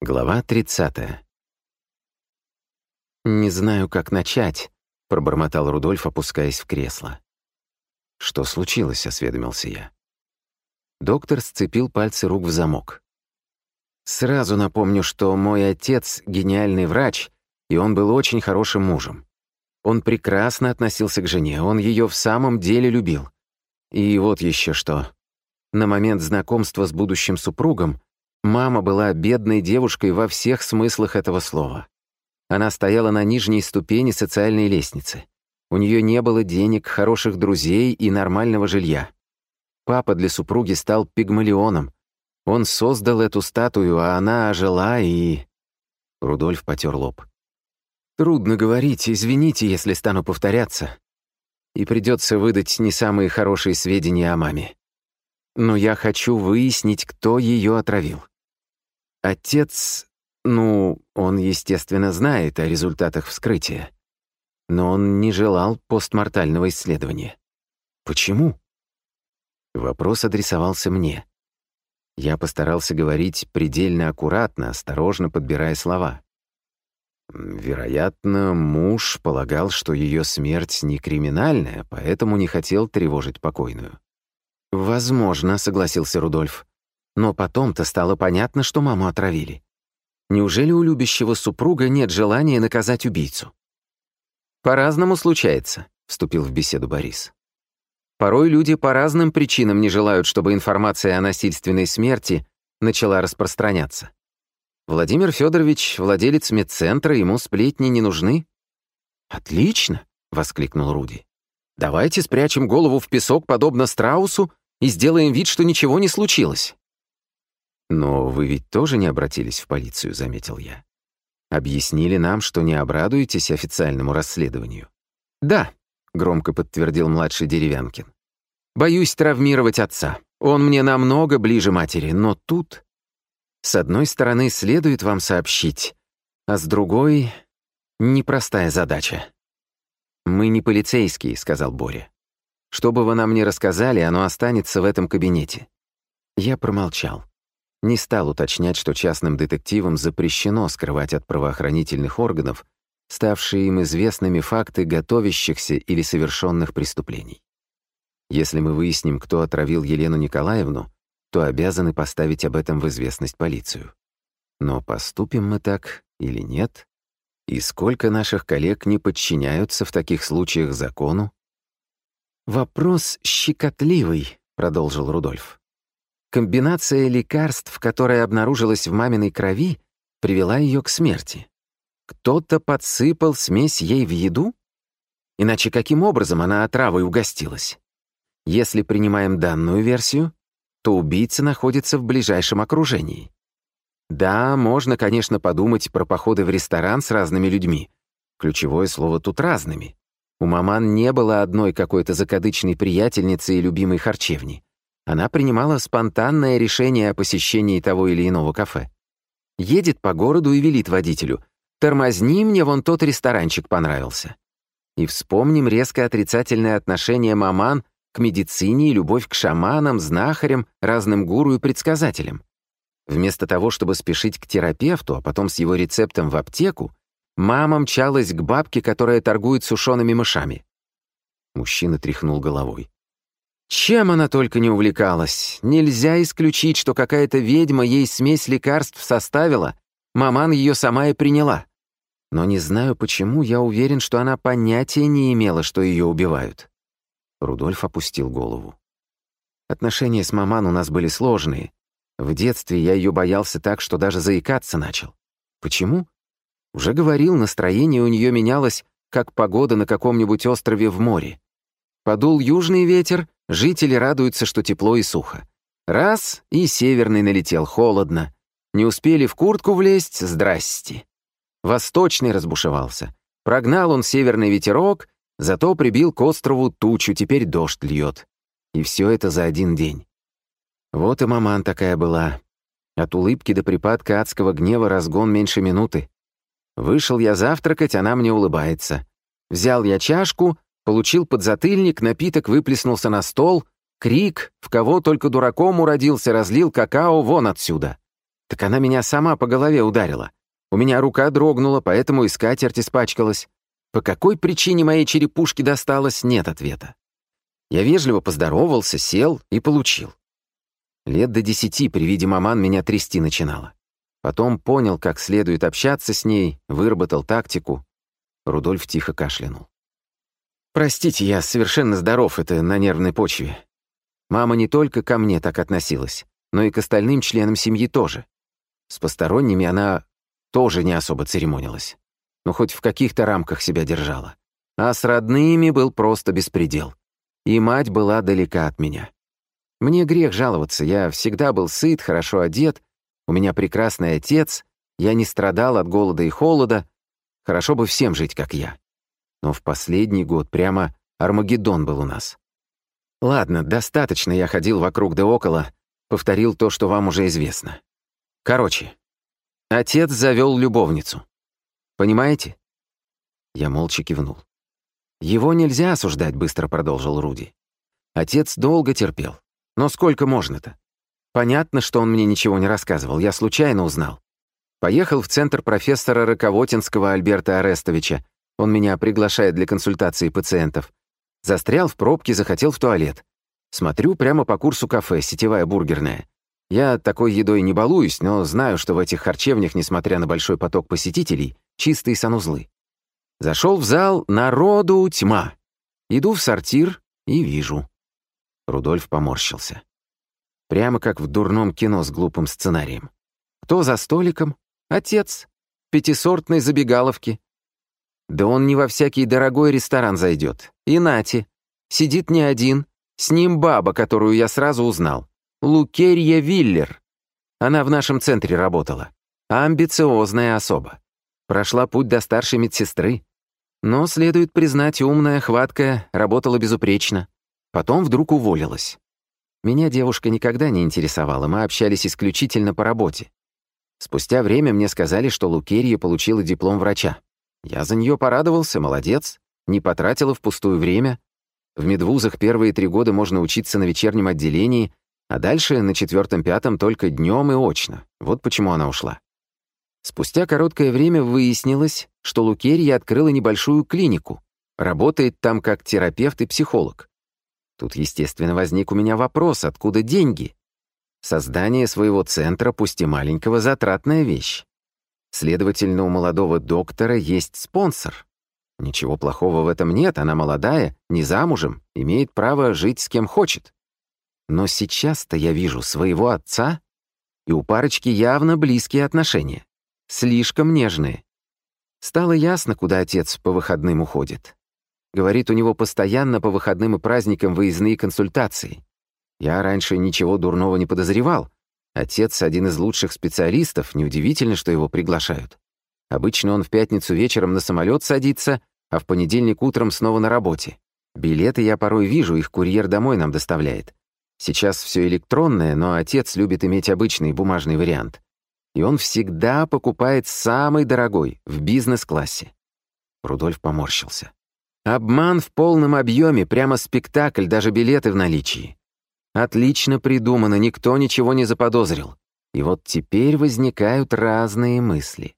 Глава 30. «Не знаю, как начать», — пробормотал Рудольф, опускаясь в кресло. «Что случилось?» — осведомился я. Доктор сцепил пальцы рук в замок. «Сразу напомню, что мой отец — гениальный врач, и он был очень хорошим мужем. Он прекрасно относился к жене, он ее в самом деле любил. И вот еще что. На момент знакомства с будущим супругом Мама была бедной девушкой во всех смыслах этого слова. Она стояла на нижней ступени социальной лестницы. У нее не было денег, хороших друзей и нормального жилья. Папа для супруги стал пигмалионом. Он создал эту статую, а она ожила и... Рудольф потер лоб. «Трудно говорить, извините, если стану повторяться. И придется выдать не самые хорошие сведения о маме. Но я хочу выяснить, кто ее отравил. Отец, ну, он, естественно, знает о результатах вскрытия. Но он не желал постмортального исследования. Почему? Вопрос адресовался мне. Я постарался говорить предельно аккуратно, осторожно подбирая слова. Вероятно, муж полагал, что ее смерть не криминальная, поэтому не хотел тревожить покойную. «Возможно», — согласился Рудольф. Но потом-то стало понятно, что маму отравили. Неужели у любящего супруга нет желания наказать убийцу? «По-разному случается», — вступил в беседу Борис. «Порой люди по разным причинам не желают, чтобы информация о насильственной смерти начала распространяться. Владимир Федорович, владелец медцентра, ему сплетни не нужны?» «Отлично!» — воскликнул Руди. «Давайте спрячем голову в песок, подобно страусу, и сделаем вид, что ничего не случилось. «Но вы ведь тоже не обратились в полицию», — заметил я. «Объяснили нам, что не обрадуетесь официальному расследованию». «Да», — громко подтвердил младший Деревянкин. «Боюсь травмировать отца. Он мне намного ближе матери, но тут...» «С одной стороны, следует вам сообщить, а с другой — непростая задача». «Мы не полицейские», — сказал Боря. «Что бы вы нам ни рассказали, оно останется в этом кабинете». Я промолчал. Не стал уточнять, что частным детективам запрещено скрывать от правоохранительных органов ставшие им известными факты готовящихся или совершенных преступлений. Если мы выясним, кто отравил Елену Николаевну, то обязаны поставить об этом в известность полицию. Но поступим мы так или нет? И сколько наших коллег не подчиняются в таких случаях закону? «Вопрос щекотливый», — продолжил Рудольф. Комбинация лекарств, которая обнаружилась в маминой крови, привела ее к смерти. Кто-то подсыпал смесь ей в еду? Иначе каким образом она отравой угостилась? Если принимаем данную версию, то убийца находится в ближайшем окружении. Да, можно, конечно, подумать про походы в ресторан с разными людьми. Ключевое слово тут «разными». У маман не было одной какой-то закадычной приятельницы и любимой харчевни. Она принимала спонтанное решение о посещении того или иного кафе. Едет по городу и велит водителю «Тормозни, мне вон тот ресторанчик понравился». И вспомним резко отрицательное отношение маман к медицине и любовь к шаманам, знахарям, разным гуру и предсказателям. Вместо того, чтобы спешить к терапевту, а потом с его рецептом в аптеку, мама мчалась к бабке, которая торгует сушеными мышами. Мужчина тряхнул головой. Чем она только не увлекалась. Нельзя исключить, что какая-то ведьма ей смесь лекарств составила, маман ее сама и приняла. Но не знаю почему, я уверен, что она понятия не имела, что ее убивают. Рудольф опустил голову. Отношения с маман у нас были сложные. В детстве я ее боялся так, что даже заикаться начал. Почему? Уже говорил, настроение у нее менялось, как погода на каком-нибудь острове в море. Подул южный ветер, жители радуются, что тепло и сухо. Раз — и северный налетел холодно. Не успели в куртку влезть — здрасте. Восточный разбушевался. Прогнал он северный ветерок, зато прибил к острову тучу, теперь дождь льет. И все это за один день. Вот и маман такая была. От улыбки до припадка адского гнева разгон меньше минуты. Вышел я завтракать, она мне улыбается. Взял я чашку, Получил подзатыльник, напиток выплеснулся на стол, крик, в кого только дураком уродился, разлил какао вон отсюда. Так она меня сама по голове ударила. У меня рука дрогнула, поэтому и скатерть испачкалась. По какой причине моей черепушке досталось, нет ответа. Я вежливо поздоровался, сел и получил. Лет до десяти при виде маман меня трясти начинало. Потом понял, как следует общаться с ней, выработал тактику. Рудольф тихо кашлянул. «Простите, я совершенно здоров, это на нервной почве. Мама не только ко мне так относилась, но и к остальным членам семьи тоже. С посторонними она тоже не особо церемонилась. Но хоть в каких-то рамках себя держала. А с родными был просто беспредел. И мать была далека от меня. Мне грех жаловаться, я всегда был сыт, хорошо одет, у меня прекрасный отец, я не страдал от голода и холода, хорошо бы всем жить, как я. Но в последний год прямо Армагеддон был у нас. Ладно, достаточно я ходил вокруг да около, повторил то, что вам уже известно. Короче, отец завел любовницу. Понимаете? Я молча кивнул. Его нельзя осуждать, быстро продолжил Руди. Отец долго терпел. Но сколько можно-то? Понятно, что он мне ничего не рассказывал, я случайно узнал. Поехал в центр профессора Раковотинского Альберта Арестовича. Он меня приглашает для консультации пациентов. Застрял в пробке, захотел в туалет. Смотрю прямо по курсу кафе, сетевая бургерная. Я такой едой не балуюсь, но знаю, что в этих харчевнях, несмотря на большой поток посетителей, чистые санузлы. Зашел в зал, народу тьма. Иду в сортир и вижу. Рудольф поморщился. Прямо как в дурном кино с глупым сценарием. Кто за столиком? Отец. Пятисортной забегаловки. Да он не во всякий дорогой ресторан зайдет. И нати. Сидит не один. С ним баба, которую я сразу узнал. Лукерья Виллер. Она в нашем центре работала. Амбициозная особа. Прошла путь до старшей медсестры. Но, следует признать, умная, хваткая, работала безупречно. Потом вдруг уволилась. Меня девушка никогда не интересовала, мы общались исключительно по работе. Спустя время мне сказали, что Лукерия получила диплом врача. Я за нее порадовался, молодец, не потратила впустую время. В медвузах первые три года можно учиться на вечернем отделении, а дальше на четвертом-пятом только днем и очно. Вот почему она ушла. Спустя короткое время выяснилось, что Лукерия открыла небольшую клинику, работает там как терапевт и психолог. Тут, естественно, возник у меня вопрос, откуда деньги? Создание своего центра, пусть и маленького, затратная вещь. Следовательно, у молодого доктора есть спонсор. Ничего плохого в этом нет, она молодая, не замужем, имеет право жить с кем хочет. Но сейчас-то я вижу своего отца, и у парочки явно близкие отношения. Слишком нежные. Стало ясно, куда отец по выходным уходит. Говорит, у него постоянно по выходным и праздникам выездные консультации. Я раньше ничего дурного не подозревал. Отец — один из лучших специалистов, неудивительно, что его приглашают. Обычно он в пятницу вечером на самолет садится, а в понедельник утром снова на работе. Билеты я порой вижу, их курьер домой нам доставляет. Сейчас все электронное, но отец любит иметь обычный бумажный вариант. И он всегда покупает самый дорогой, в бизнес-классе. Рудольф поморщился. Обман в полном объеме, прямо спектакль, даже билеты в наличии. Отлично придумано, никто ничего не заподозрил. И вот теперь возникают разные мысли.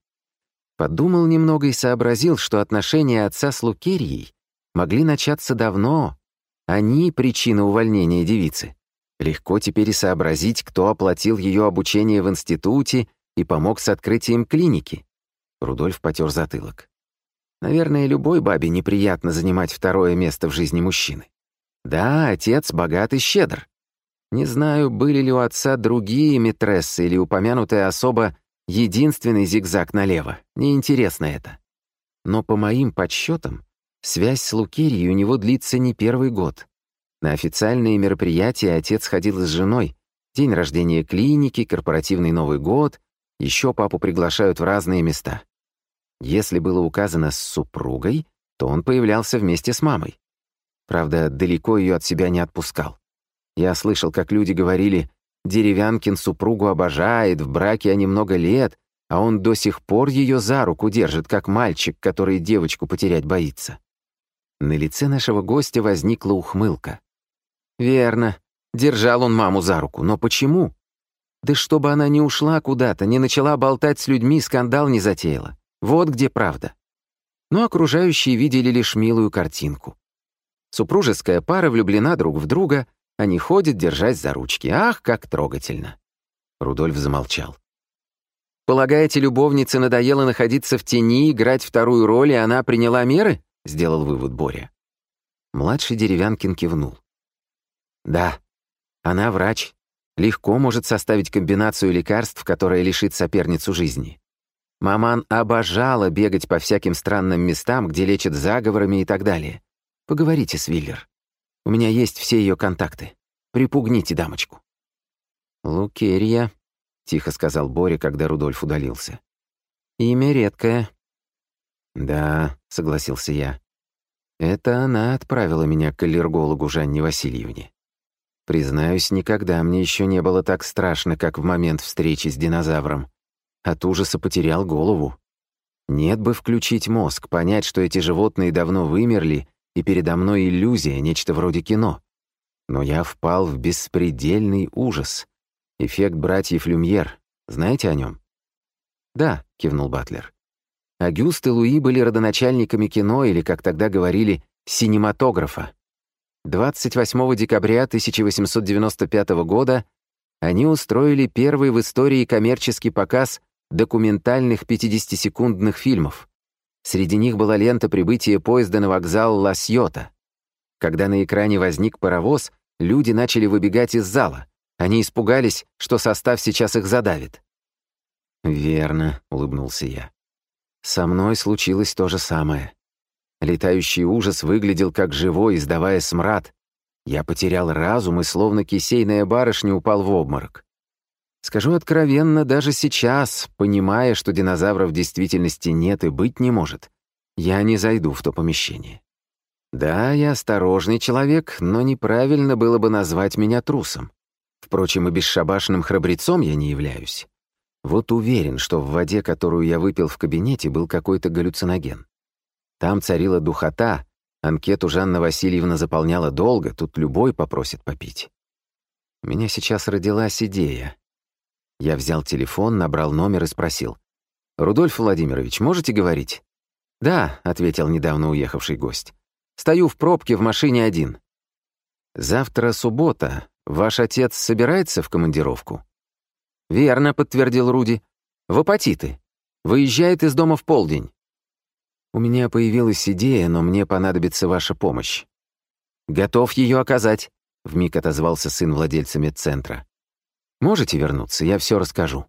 Подумал немного и сообразил, что отношения отца с Лукерией могли начаться давно. Они — причина увольнения девицы. Легко теперь и сообразить, кто оплатил ее обучение в институте и помог с открытием клиники. Рудольф потер затылок. Наверное, любой бабе неприятно занимать второе место в жизни мужчины. Да, отец богат и щедр. Не знаю, были ли у отца другие митрессы или упомянутая особа единственный зигзаг налево. Неинтересно это. Но по моим подсчетам, связь с Лукерией у него длится не первый год. На официальные мероприятия отец ходил с женой. День рождения клиники, корпоративный Новый год. Еще папу приглашают в разные места. Если было указано «с супругой», то он появлялся вместе с мамой. Правда, далеко ее от себя не отпускал. Я слышал, как люди говорили, «Деревянкин супругу обожает, в браке они много лет, а он до сих пор ее за руку держит, как мальчик, который девочку потерять боится». На лице нашего гостя возникла ухмылка. «Верно. Держал он маму за руку. Но почему?» Да чтобы она не ушла куда-то, не начала болтать с людьми, скандал не затеяла. Вот где правда. Но окружающие видели лишь милую картинку. Супружеская пара влюблена друг в друга, они ходят, держась за ручки. Ах, как трогательно. Рудольф замолчал. «Полагаете, любовнице надоело находиться в тени, играть вторую роль, и она приняла меры?» — сделал вывод Боря. Младший Деревянкин кивнул. «Да, она врач. Легко может составить комбинацию лекарств, которая лишит соперницу жизни. Маман обожала бегать по всяким странным местам, где лечат заговорами и так далее. Поговорите с Виллер. У меня есть все ее контакты. Припугните дамочку». «Лукерья», — тихо сказал Боря, когда Рудольф удалился. «Имя редкое». «Да», — согласился я. «Это она отправила меня к аллергологу Жанне Васильевне. Признаюсь, никогда мне еще не было так страшно, как в момент встречи с динозавром. От ужаса потерял голову. Нет бы включить мозг, понять, что эти животные давно вымерли, и передо мной иллюзия, нечто вроде кино. Но я впал в беспредельный ужас. Эффект братьев Люмьер. Знаете о нем? «Да», — кивнул Батлер. Агюст и Луи были родоначальниками кино, или, как тогда говорили, синематографа. 28 декабря 1895 года они устроили первый в истории коммерческий показ документальных 50-секундных фильмов. Среди них была лента прибытия поезда на вокзал Ла-Сьота. Когда на экране возник паровоз, люди начали выбегать из зала. Они испугались, что состав сейчас их задавит. «Верно», — улыбнулся я. «Со мной случилось то же самое. Летающий ужас выглядел как живой, издавая смрад. Я потерял разум и, словно кисейная барышня, упал в обморок. Скажу откровенно, даже сейчас, понимая, что динозавров в действительности нет и быть не может, я не зайду в то помещение. Да, я осторожный человек, но неправильно было бы назвать меня трусом. Впрочем, и бесшабашным храбрецом я не являюсь. Вот уверен, что в воде, которую я выпил в кабинете, был какой-то галлюциноген. Там царила духота, анкету Жанна Васильевна заполняла долго, тут любой попросит попить. У меня сейчас родилась идея. Я взял телефон, набрал номер и спросил. «Рудольф Владимирович, можете говорить?» «Да», — ответил недавно уехавший гость. «Стою в пробке в машине один». «Завтра суббота. Ваш отец собирается в командировку?» «Верно», — подтвердил Руди. «В апатиты. Выезжает из дома в полдень». «У меня появилась идея, но мне понадобится ваша помощь». «Готов ее оказать», — вмиг отозвался сын владельца медцентра. «Можете вернуться, я все расскажу».